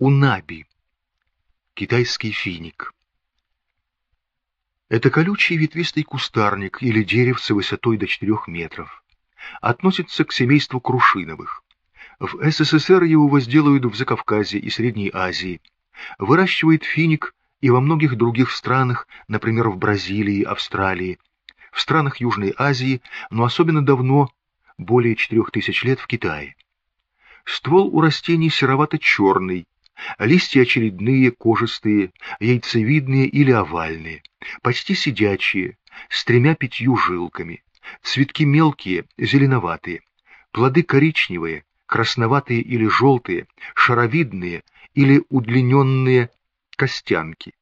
Унаби. Китайский финик. Это колючий ветвистый кустарник или деревце высотой до 4 метров. Относится к семейству крушиновых. В СССР его возделывают в Закавказье и Средней Азии. Выращивает финик и во многих других странах, например, в Бразилии, Австралии, в странах Южной Азии, но особенно давно, более 4000 лет в Китае. Ствол у растений серовато-черный, Листья очередные, кожистые, яйцевидные или овальные, почти сидячие, с тремя-пятью жилками. Цветки мелкие, зеленоватые. Плоды коричневые, красноватые или желтые, шаровидные или удлиненные костянки.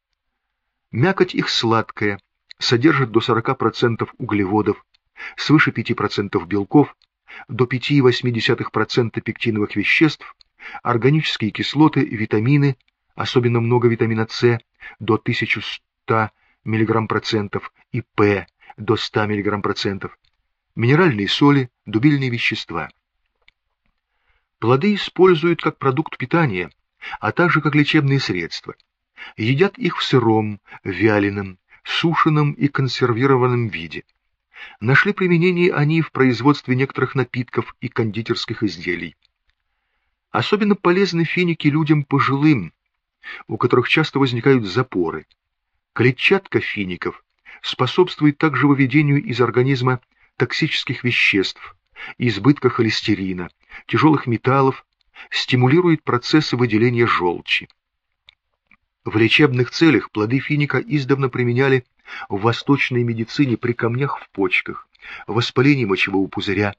Мякоть их сладкая, содержит до 40% углеводов, свыше 5% белков, до 5,8% пектиновых веществ органические кислоты, витамины, особенно много витамина С, до 1100 мг процентов и П до 100 мг процентов, минеральные соли, дубильные вещества. Плоды используют как продукт питания, а также как лечебные средства. Едят их в сыром, вяленом, сушеном и консервированном виде. Нашли применение они в производстве некоторых напитков и кондитерских изделий. Особенно полезны финики людям пожилым, у которых часто возникают запоры. Клетчатка фиников способствует также выведению из организма токсических веществ, избытка холестерина, тяжелых металлов, стимулирует процессы выделения желчи. В лечебных целях плоды финика издавна применяли в восточной медицине при камнях в почках, воспалении мочевого пузыря,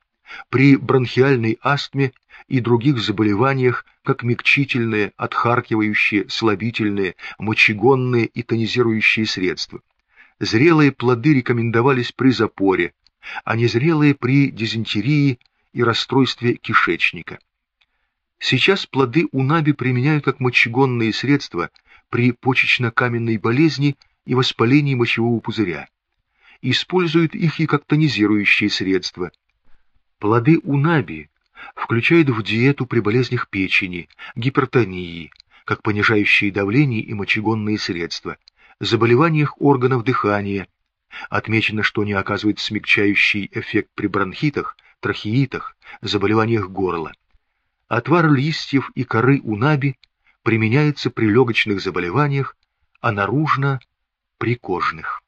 при бронхиальной астме и других заболеваниях, как мягчительные, отхаркивающие, слабительные, мочегонные и тонизирующие средства. Зрелые плоды рекомендовались при запоре, а незрелые при дизентерии и расстройстве кишечника. Сейчас плоды унаби применяют как мочегонные средства при почечно-каменной болезни и воспалении мочевого пузыря. Используют их и как тонизирующие средства – Плоды унаби включают в диету при болезнях печени, гипертонии, как понижающие давление и мочегонные средства, заболеваниях органов дыхания. Отмечено, что они оказывают смягчающий эффект при бронхитах, трахеитах, заболеваниях горла. Отвар листьев и коры унаби применяется при легочных заболеваниях, а наружно – при кожных.